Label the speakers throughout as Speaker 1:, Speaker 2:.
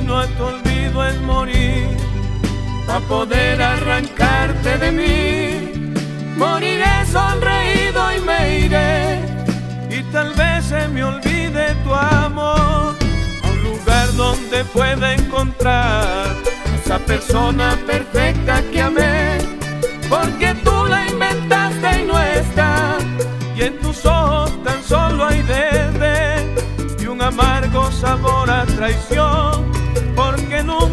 Speaker 1: camino a tu olvido es morir, para poder arrancarte de mí. Moriré sonreído y me iré, y tal vez se me olvide tu amor, a un lugar donde pueda encontrar esa persona perfecta que amé, porque tú la inventaste y no está, y en tus ojos tan solo hay un amargo sabor a traición,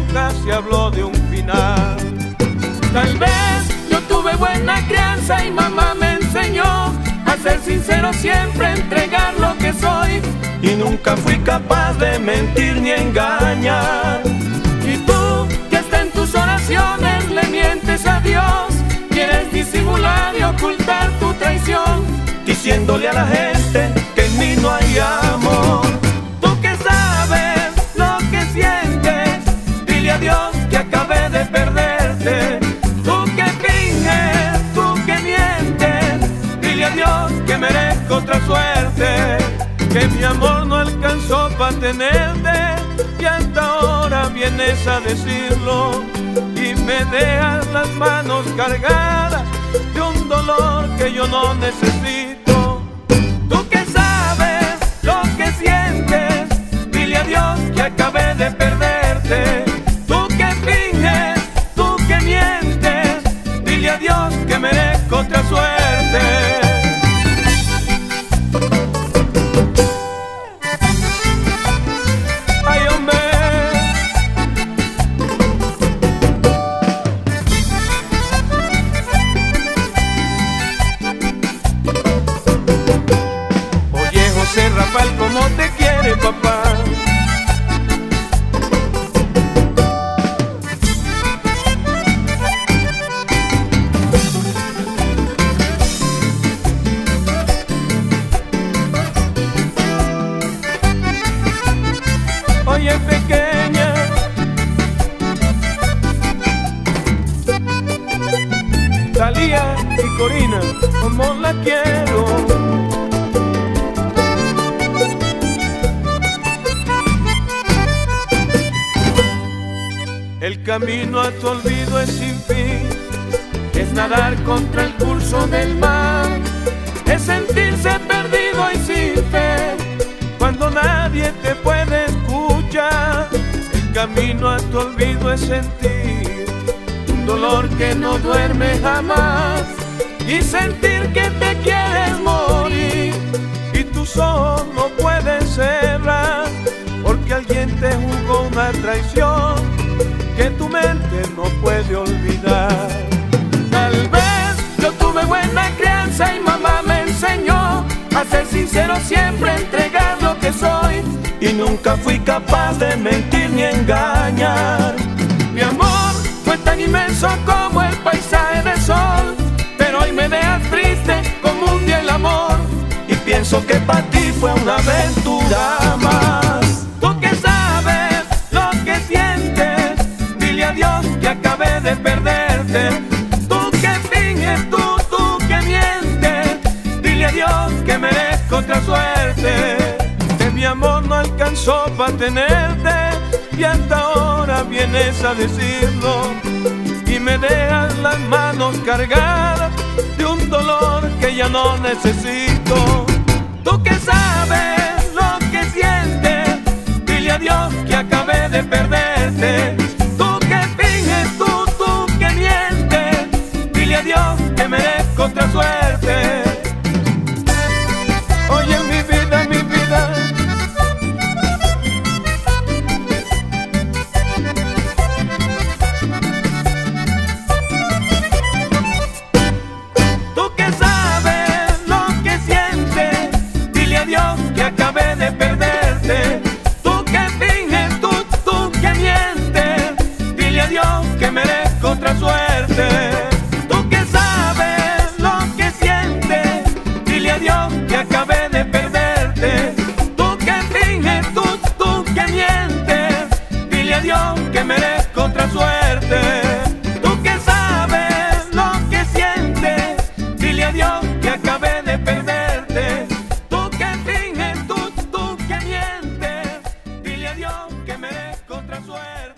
Speaker 1: nunca se habló de un final. Tal vez yo tuve buena crianza y mamá me enseñó a ser sincero siempre, entregar lo que soy, y nunca fui capaz de mentir ni engañar. Y tú, que hasta en tus oraciones le mientes a Dios, quieres disimular y ocultar tu traición, diciéndole a la gente sientes, dile a Dios que acabé de perderte. Tú que finges, tú que mientes, dile a Dios que merezco otra suerte. Que mi amor no alcanzó para tenerte y hasta ahora vienes a decirlo y me dejas las manos cargadas de un dolor que yo no necesito. Rafael, ¿cómo te quiere papá? Oye, pequeña. Talía y Corina, como la quiero. El camino a tu olvido es sin fin, es nadar contra el curso del mar, es sentirse perdido y sin fe, cuando nadie te puede escuchar. El camino a tu olvido es sentir un dolor que no duerme jamás. Y sentir que te quieres morir. Y tus ojos no pueden cerrar. Porque alguien te jugó una traición sincero siempre, entregar lo que soy y nunca fui capaz de mentir ni engañar. Mi amor fue tan inmenso como el paisaje del sol, pero hoy me dejas triste como un día el amor y pienso que para ti fue una aventura más. Tú que sabes lo que sientes, dile a Dios que acabé de perderte. Que mi amor no alcanzó para tenerte y hasta ahora vienes a decirlo y me dejas las manos cargadas de un dolor que ya no necesito. Tú que sabes lo que sientes, dile a Dios que acabé de perderte. acabé de perderte. Tú que finges, tú, tú que mientes. Dile a Dios que merezco otra suerte. Tú que sabes lo que sientes. Dile a Dios que acabé de perderte. Tú que finges, tú, tú que mientes. Dile a Dios que merezco otra suerte.